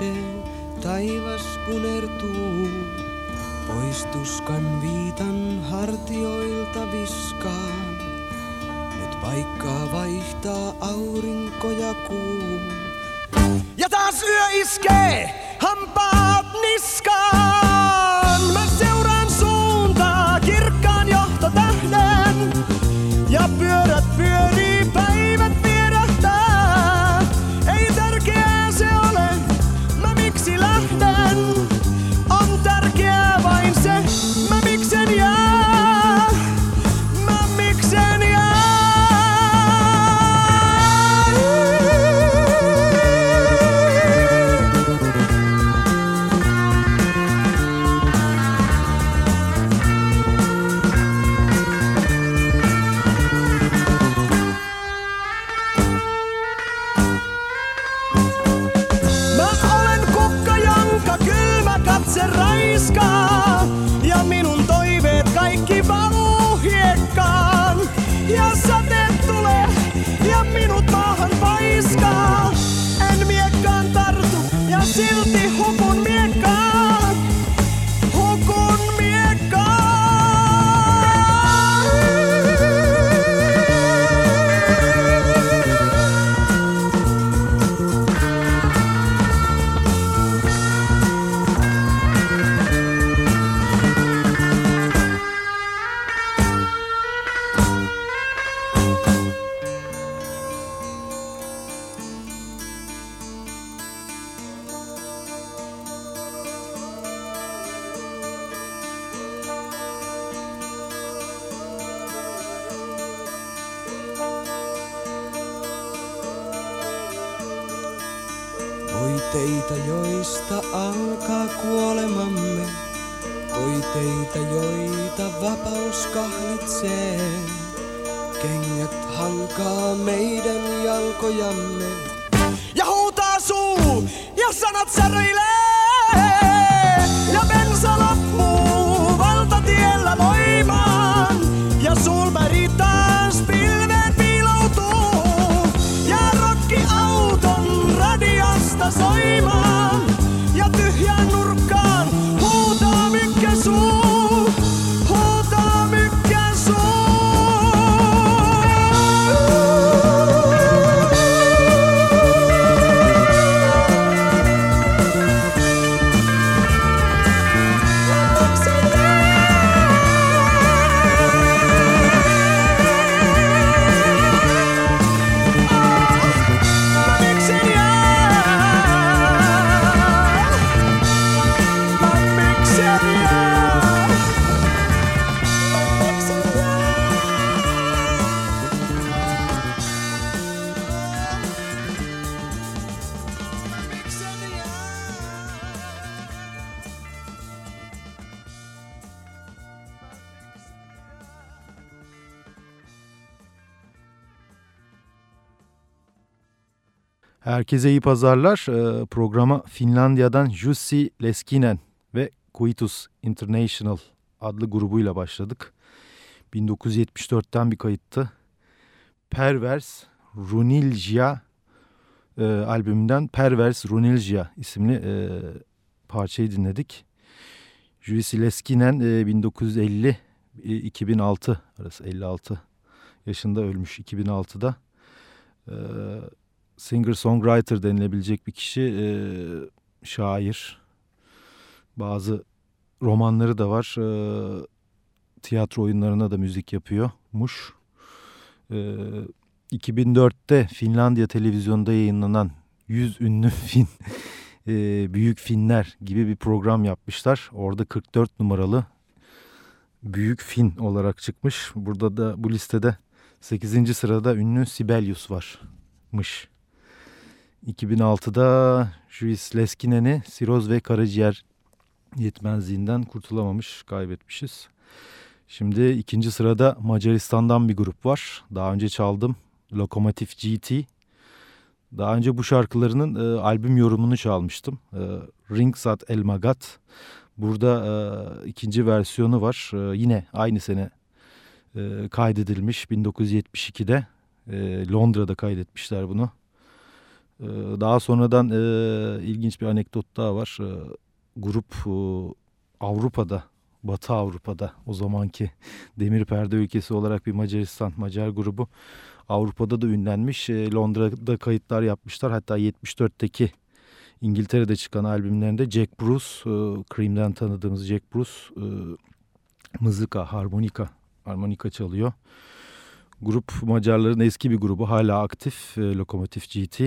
nousee, taivas punertuu. Pois tuskan viitan hartioilta viskaan. Nyt paikkaa vaihtaa aurinko ja kuu. Ja taas yö iskee, hampaat Herkese iyi pazarlar. Ee, programa Finlandiya'dan Jussi Leskinen ve Kuitus International adlı grubuyla başladık. 1974'ten bir kayıttı. Pervers Runilja e, albümünden Pervers Runilja isimli e, parçayı dinledik. Jussi Leskinen e, 1950 e, 2006 arası 56 yaşında ölmüş 2006'da. E, singer-songwriter denilebilecek bir kişi. E, şair. Bazı romanları da var. E, tiyatro oyunlarına da müzik yapıyormuş. E, 2004'te Finlandiya televizyonda yayınlanan 100 ünlü Fin e, Büyük Finler gibi bir program yapmışlar. Orada 44 numaralı Büyük Fin olarak çıkmış. Burada da bu listede 8. sırada ünlü Sibelius varmış. 2006'da Juiz Leskinen'i siroz ve karaciğer yetmezliğinden kurtulamamış, kaybetmişiz. Şimdi ikinci sırada Macaristan'dan bir grup var. Daha önce çaldım. Lokomotiv GT. Daha önce bu şarkılarının e, albüm yorumunu çalmıştım. E, Ringsat El Magat. Burada e, ikinci versiyonu var. E, yine aynı sene e, kaydedilmiş 1972'de. E, Londra'da kaydetmişler bunu. Ee, daha sonradan e, ilginç bir anekdot daha var. Ee, grup e, Avrupa'da, Batı Avrupa'da o zamanki demir perde ülkesi olarak bir Macaristan, Macar grubu Avrupa'da da ünlenmiş. E, Londra'da kayıtlar yapmışlar. Hatta 74'teki İngiltere'de çıkan albümlerinde Jack Bruce, e, Cream'den tanıdığımız Jack Bruce e, mızıka, harmonika, harmonika çalıyor. Grup Macarların eski bir grubu hala aktif e, Lokomotif GT.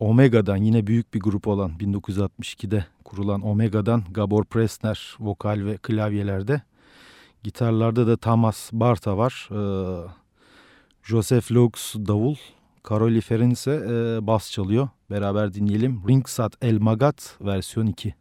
Omega'dan yine büyük bir grup olan 1962'de kurulan Omega'dan Gabor Presner vokal ve klavyelerde. Gitarlarda da Thomas Barta var. Ee, Joseph Laux davul. Karoli Ferense e, bas çalıyor. Beraber dinleyelim. Ringsat El Magat versiyon 2.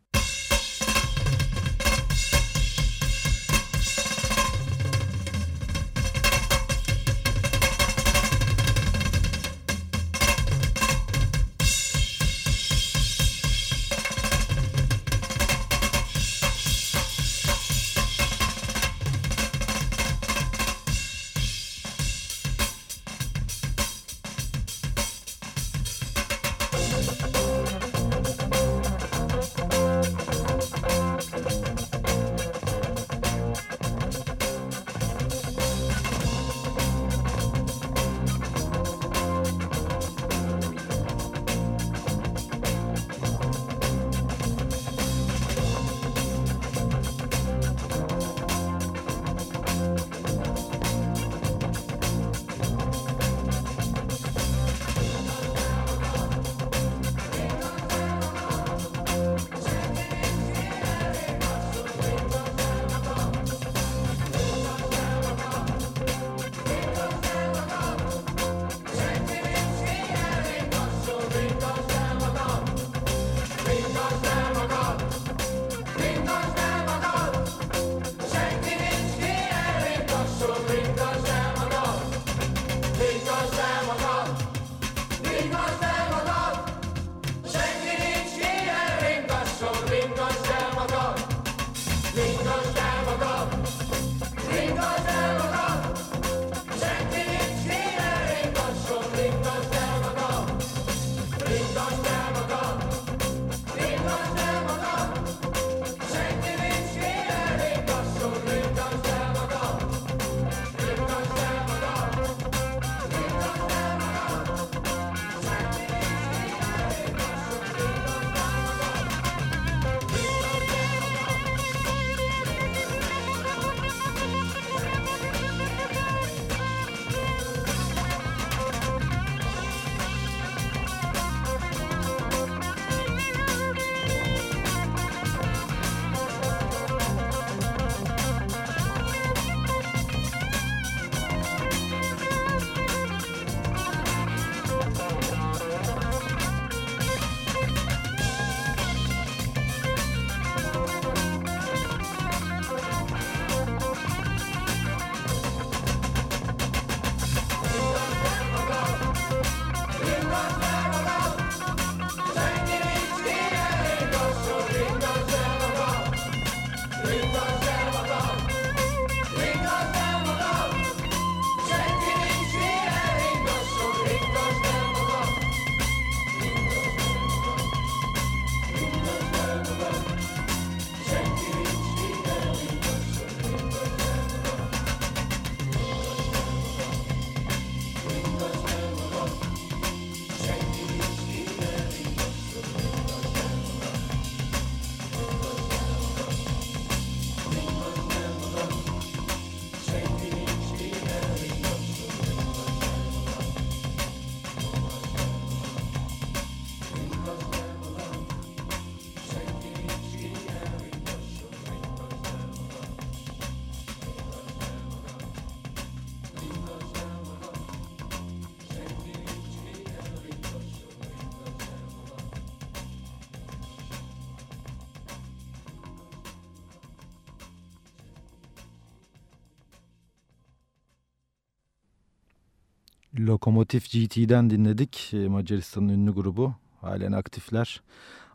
Lokomotif GT'den dinledik. E, Macaristan'ın ünlü grubu. Halen aktifler.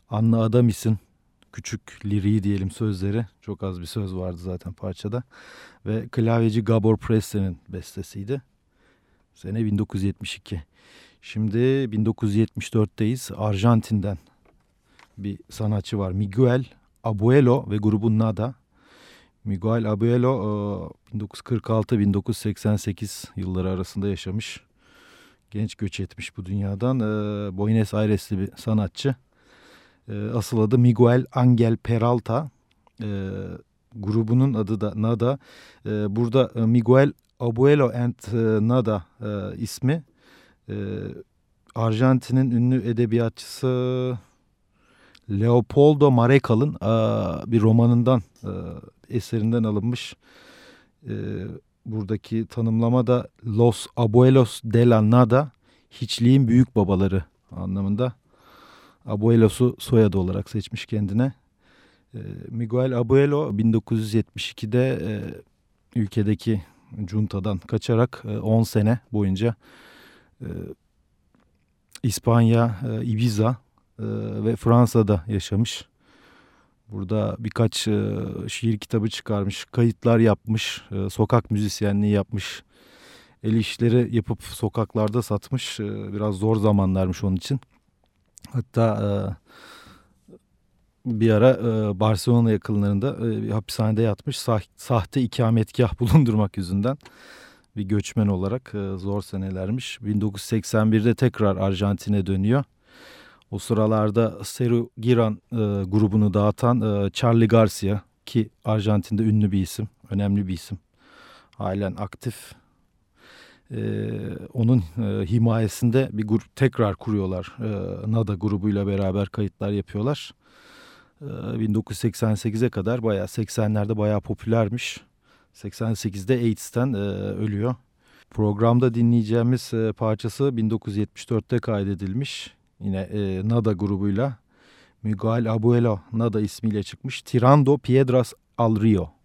Anna Adamis'in küçük liriği diyelim sözleri. Çok az bir söz vardı zaten parçada. Ve klavyeci Gabor Preston'ın bestesiydi. Sene 1972. Şimdi 1974'teyiz. Arjantin'den bir sanatçı var. Miguel Abuelo ve grubu Nada. Miguel Abuelo 1946-1988 yılları arasında yaşamış. Genç göç etmiş bu dünyadan. Buenos Aires'li bir sanatçı. Asıl adı Miguel Angel Peralta. Grubunun adı da Nada. Burada Miguel Abuelo and Nada ismi Arjantin'in ünlü edebiyatçısı Leopoldo Marecal'ın bir romanından eserinden alınmış. Buradaki tanımlama da Los Abuelos de la Nada hiçliğin büyük babaları anlamında. Abuelos'u soyadı olarak seçmiş kendine. Miguel Abuelo 1972'de ülkedeki juntadan kaçarak 10 sene boyunca İspanya, Ibiza ve Fransa'da yaşamış. Burada birkaç e, şiir kitabı çıkarmış, kayıtlar yapmış, e, sokak müzisyenliği yapmış. El işleri yapıp sokaklarda satmış. E, biraz zor zamanlarmış onun için. Hatta e, bir ara e, Barcelona yakınlarında e, bir hapishanede yatmış. Sah sahte ikametgah bulundurmak yüzünden bir göçmen olarak e, zor senelermiş. 1981'de tekrar Arjantin'e dönüyor. O sıralarda Seru Giran e, grubunu dağıtan e, Charlie Garcia ki Arjantin'de ünlü bir isim, önemli bir isim. Halen aktif. E, onun e, himayesinde bir grup tekrar kuruyorlar. E, Nada grubuyla beraber kayıtlar yapıyorlar. E, 1988'e kadar bayağı 80'lerde bayağı popülermiş. 88'de AIDS'ten e, ölüyor. Programda dinleyeceğimiz e, parçası 1974'te kaydedilmiş. Yine e, Nada grubuyla Miguel Abuelo Nada ismiyle çıkmış. Tirando Piedras al Rio.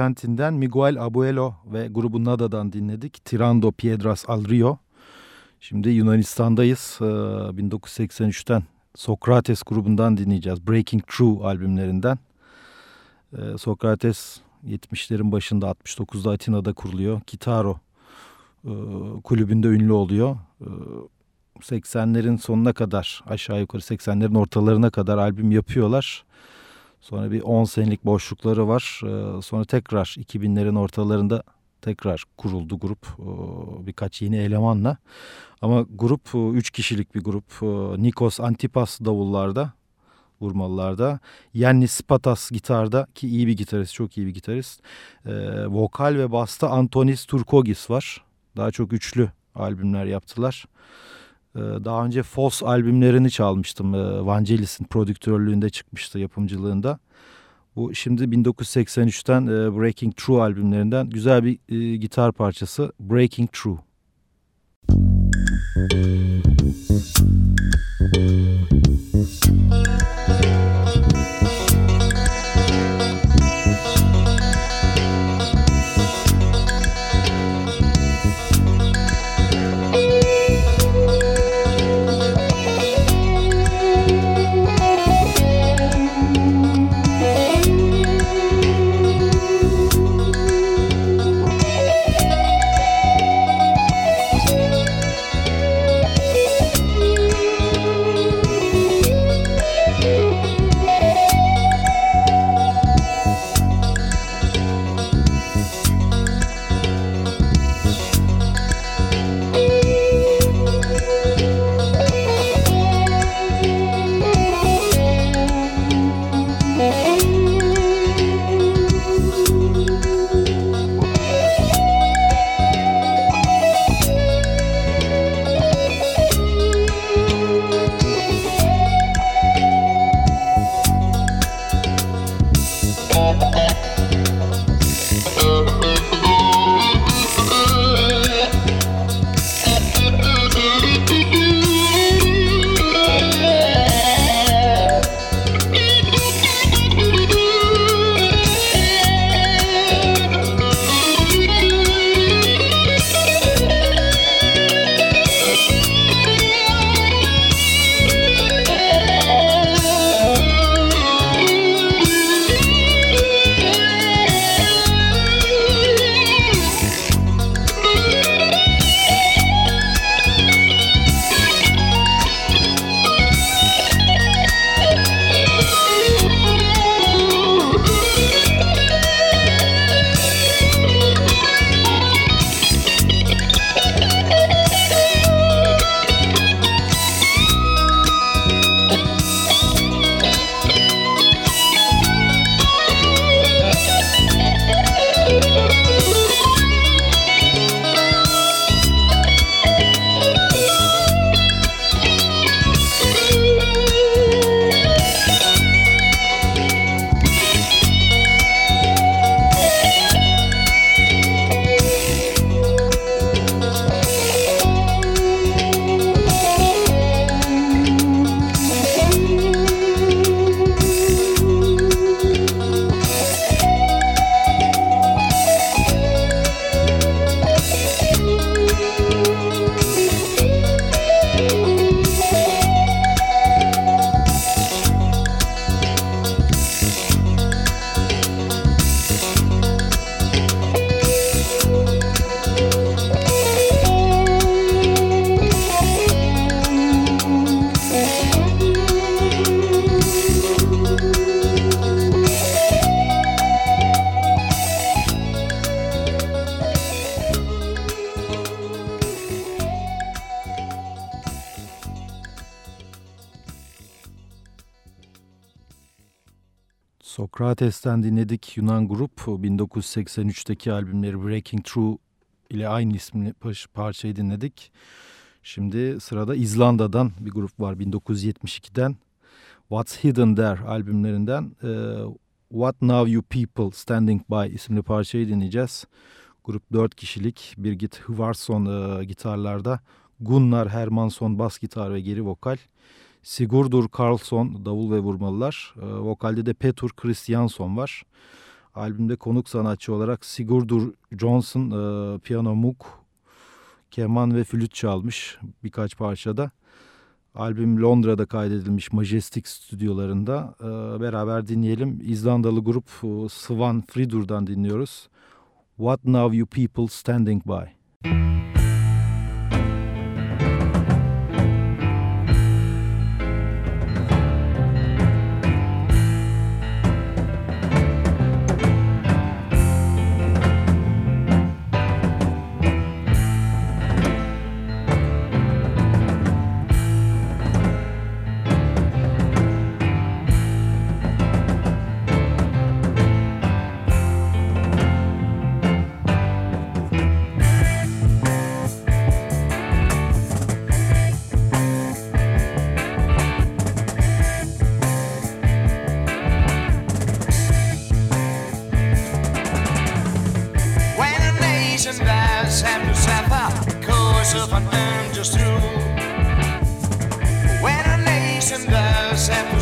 Arjantin'den Miguel Abuelo ve grubu Nada'dan dinledik. Tirando Piedras al Rio. Şimdi Yunanistan'dayız. Ee, 1983'ten Sokrates grubundan dinleyeceğiz. Breaking Through albümlerinden. Ee, Sokrates 70'lerin başında 69'da Atina'da kuruluyor. Kitaro e, kulübünde ünlü oluyor. Ee, 80'lerin sonuna kadar aşağı yukarı 80'lerin ortalarına kadar albüm yapıyorlar. Sonra bir 10 senelik boşlukları var. Ee, sonra tekrar 2000'lerin ortalarında tekrar kuruldu grup ee, birkaç yeni elemanla. Ama grup 3 kişilik bir grup. Ee, Nikos Antipas davullarda, vurmalılarda. Yannis Patas gitarda ki iyi bir gitarist, çok iyi bir gitarist. Vokal ve basta Antonis Turkogis var. Daha çok üçlü albümler yaptılar. Daha önce Fos albümlerini çalmıştım. Vangelis'in prodüktörlüğünde çıkmıştı yapımcılığında. Bu şimdi 1983'ten Breaking Through albümlerinden güzel bir gitar parçası Breaking Through. Sokrates'ten dinledik Yunan grup 1983'teki albümleri Breaking Through ile aynı isimli parçayı dinledik. Şimdi sırada İzlanda'dan bir grup var 1972'den What's Hidden There albümlerinden e, What Now You People Standing By isimli parçayı dinleyeceğiz. Grup 4 kişilik Birgit Hvarsson e, gitarlarda, Gunnar Hermansson bas gitar ve geri vokal, Sigurdur Karlsson davul ve vurmalılar. E, vokalde de Petur Christiansson var. Albümde konuk sanatçı olarak Sigurdur Johnson e, piyano muk, keman ve flüt çalmış birkaç parçada. Albüm Londra'da kaydedilmiş Majestic stüdyolarında. E, beraber dinleyelim. İzlandalı grup e, Svan Fridur'dan dinliyoruz. What Now You People Standing By. our yourself and I'm just through. When a nation does happen.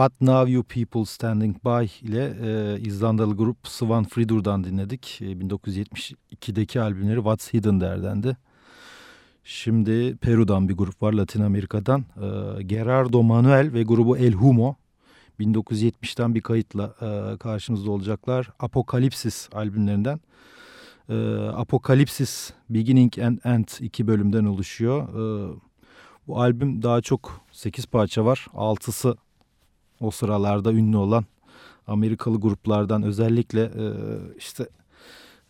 What Now You People Standing By ile e, İzlandalı grup Svan Fridur'dan dinledik. E, 1972'deki albümleri What's Hidden derdendi. Şimdi Peru'dan bir grup var Latin Amerika'dan. E, Gerardo Manuel ve grubu El Humo 1970'ten bir kayıtla e, karşımızda olacaklar. Apokalipsis albümlerinden. E, Apokalipsis Beginning and End iki bölümden oluşuyor. E, bu albüm daha çok 8 parça var. 6'sı o sıralarda ünlü olan Amerikalı gruplardan özellikle e, işte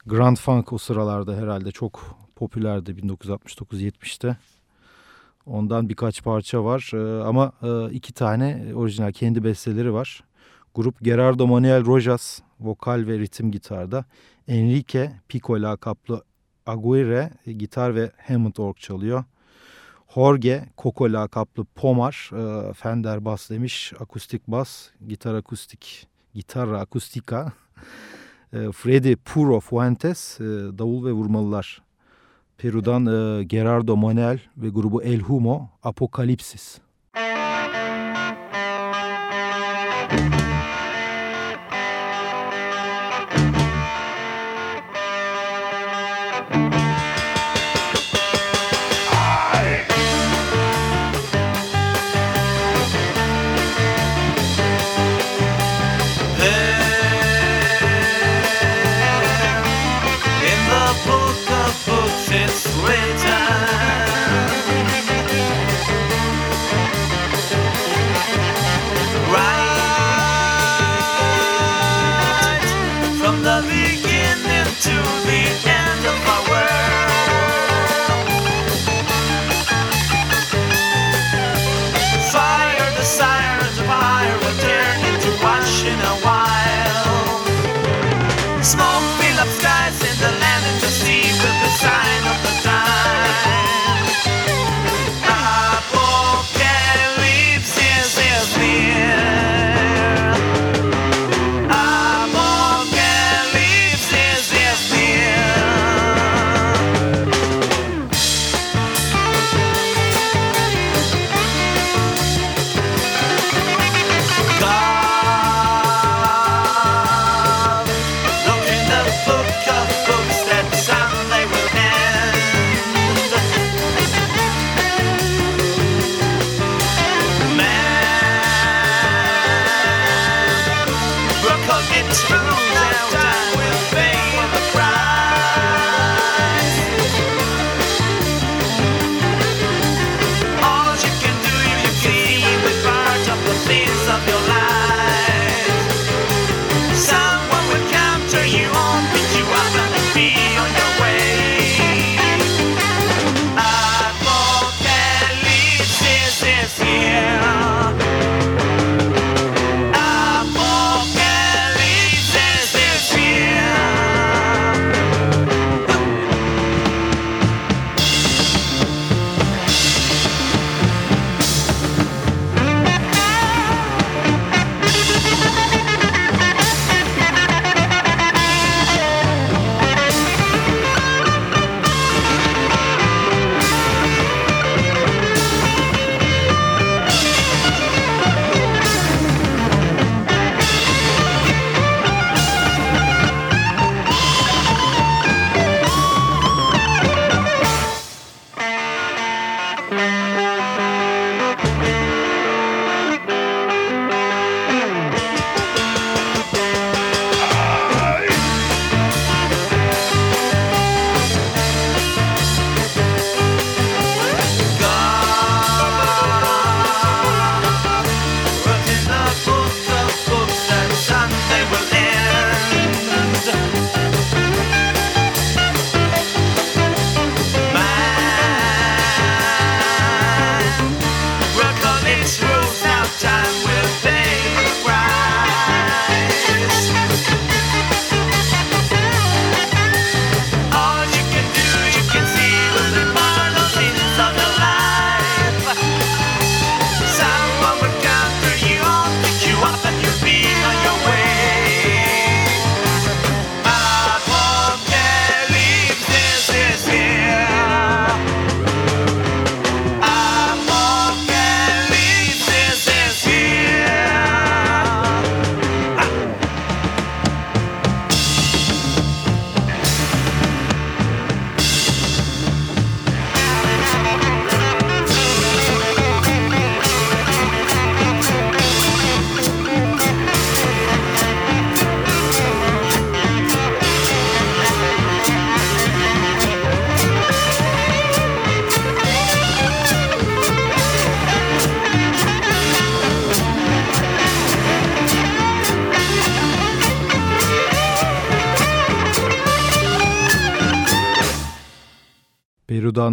Grand Funk o sıralarda herhalde çok popülerdi 1969-70'te. Ondan birkaç parça var e, ama e, iki tane orijinal kendi besteleri var. Grup Gerardo Manuel Rojas vokal ve ritim gitarda. Enrique Pico lakaplı Aguirre gitar ve Hammond org çalıyor. Jorge Coco lakaplı Pomar, e, Fender bas demiş, akustik bas, gitar akustik, gitarra akustika. E, Freddy Puro Fuentes, e, davul ve vurmalılar. Peru'dan e, Gerardo Manuel ve grubu El Humo, Apokalipsis.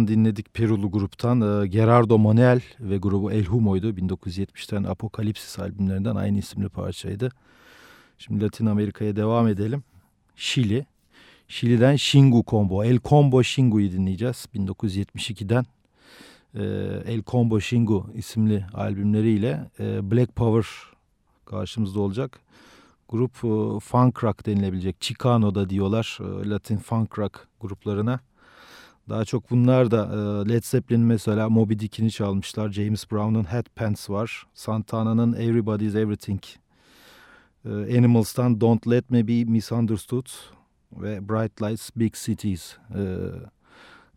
Dinledik Perulu gruptan e, Gerardo Monel ve grubu El Humo'ydu. 1970'ten Apokalipsis albümlerinden aynı isimli parçaydı. Şimdi Latin Amerika'ya devam edelim. Şili. Şili'den Shingu Combo. El Combo Shingu'yu dinleyeceğiz. 1972'den e, El Combo Shingu isimli albümleriyle e, Black Power karşımızda olacak. Grup funk rock denilebilecek. Chicano'da diyorlar Latin funk rock gruplarına. Daha çok bunlar da e, Led Zeppelin mesela Moby Dick'ini çalmışlar. James Brown'un Head Pants var. Santana'nın Everybody's Everything. E, Animals'tan Don't Let Me Be Misunderstood ve Bright Lights Big Cities e,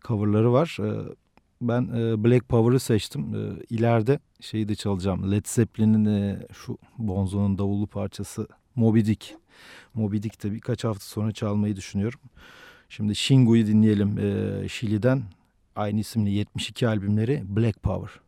coverları var. Ben Black Power'ı seçtim. İleride şeyi de çalacağım. Led Zeppelin'in şu Bonzo'nun davullu parçası Moby Dick. Moby Dick'te birkaç hafta sonra çalmayı düşünüyorum. Şimdi Shingu'yu dinleyelim e, Şili'den. Aynı isimli 72 albümleri Black Power.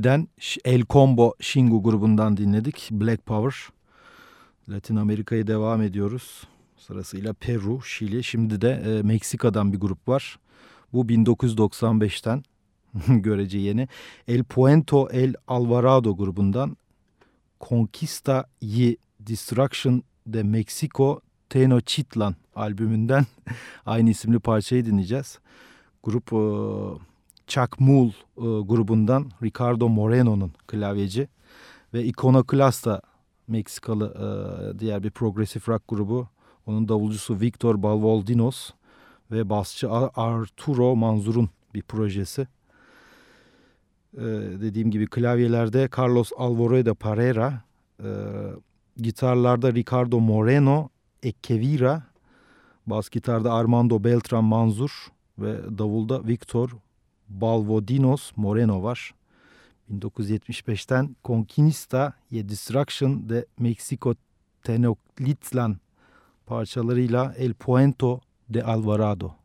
Şili'den El Combo Shingu grubundan dinledik. Black Power. Latin Amerika'ya devam ediyoruz. Sırasıyla Peru, Şili. Şimdi de e, Meksika'dan bir grup var. Bu 1995'ten görece yeni. El Puento El Alvarado grubundan Conquista y Destruction de Mexico Tenochtitlan albümünden aynı isimli parçayı dinleyeceğiz. Grup e, Chuck Mool e, grubundan Ricardo Moreno'nun klavyeci ve Iconoclasta Meksikalı e, diğer bir progresif rock grubu. Onun davulcusu Victor Balvoldinos ve basçı Arturo Manzur'un bir projesi. Ee, dediğim gibi klavyelerde Carlos Alvarado Pereira, e, gitarlarda Ricardo Moreno Ekevira, bas gitarda Armando Beltran Manzur ve davulda Victor Balvodinos Moreno var. 1975'ten Conquista y Destruction de Mexico Tenochtitlan parçalarıyla El Puento de Alvarado.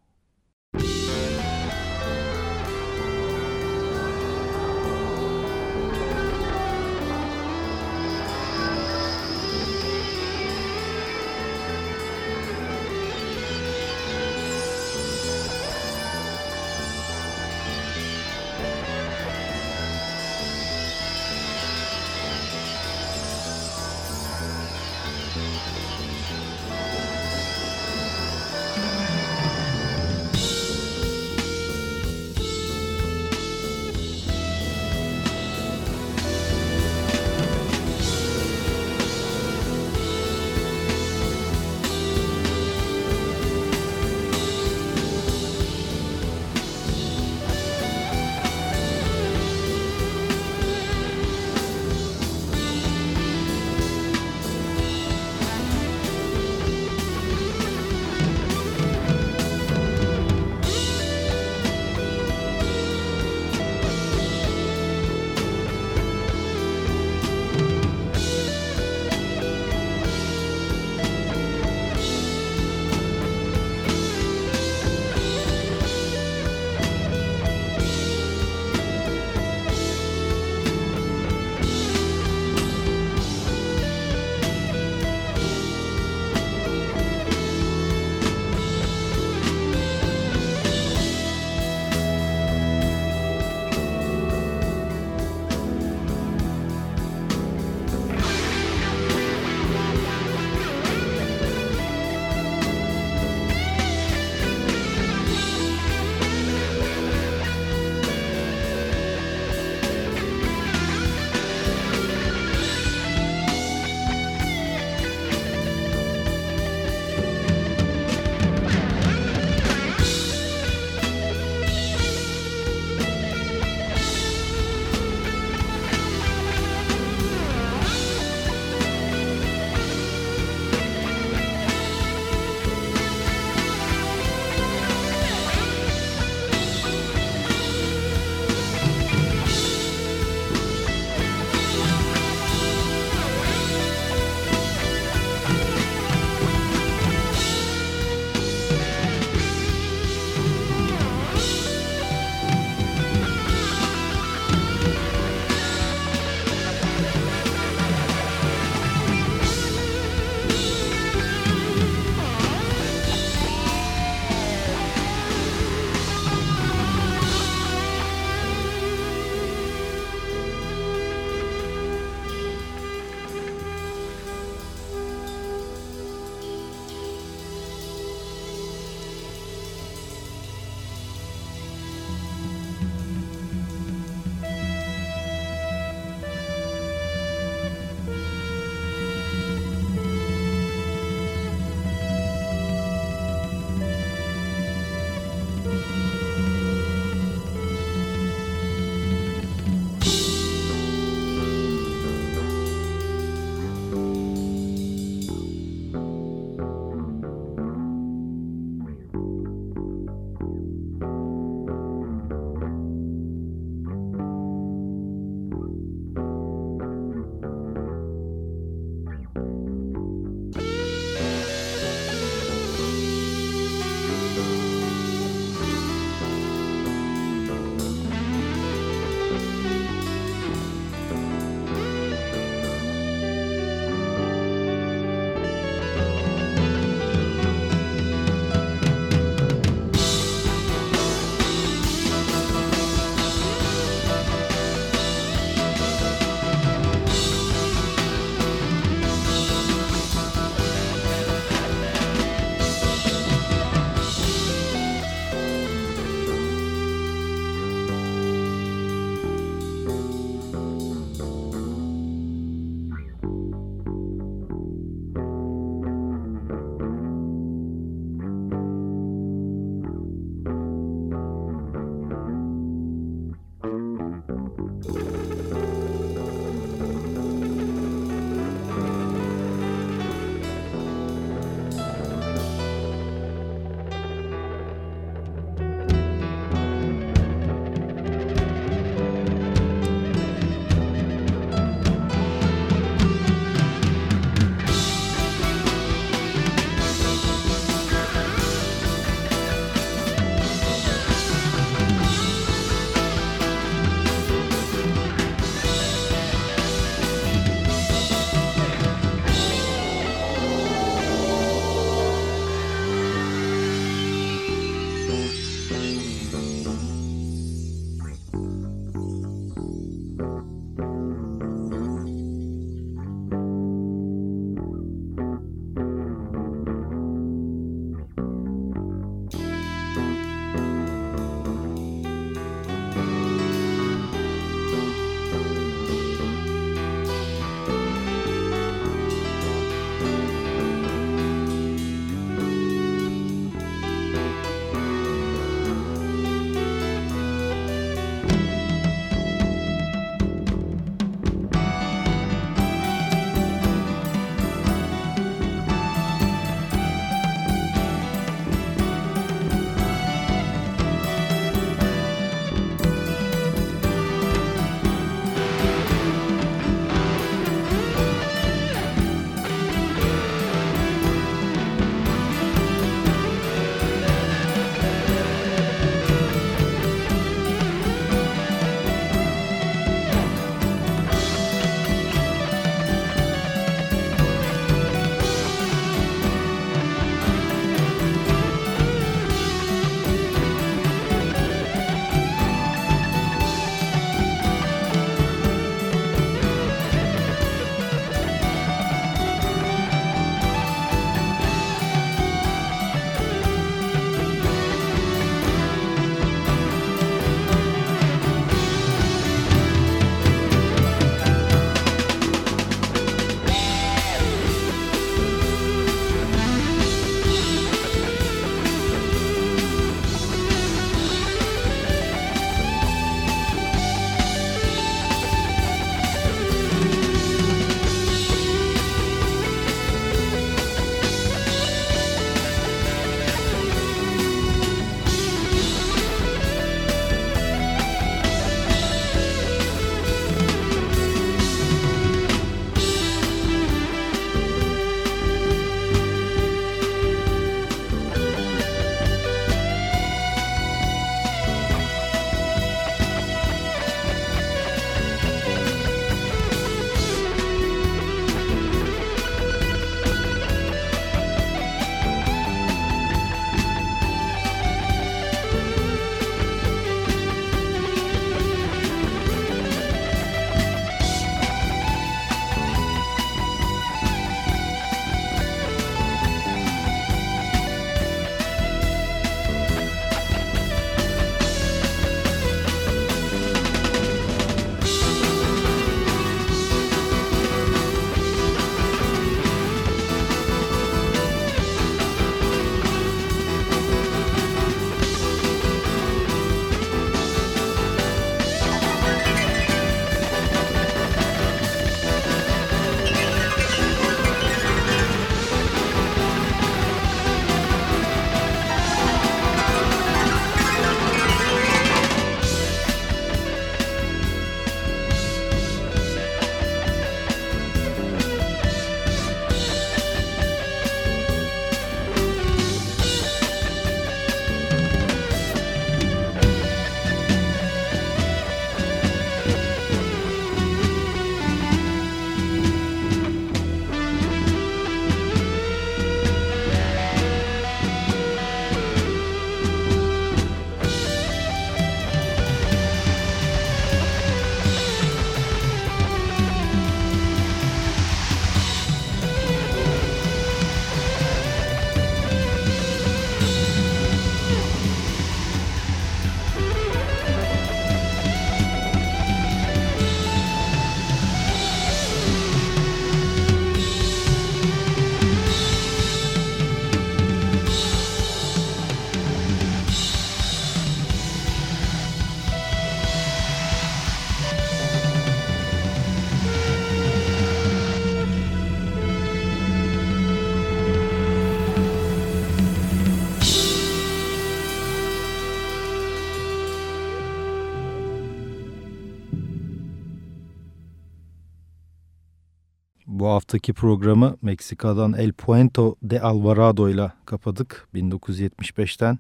Haftaki programı Meksika'dan El Puento de Alvarado ile kapadık 1975'ten.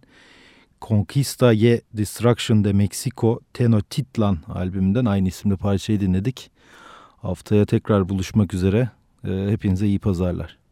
Conquista y Destruction de Mexico Tenochtitlan albümünden aynı isimli parçayı dinledik. Haftaya tekrar buluşmak üzere. Hepinize iyi pazarlar.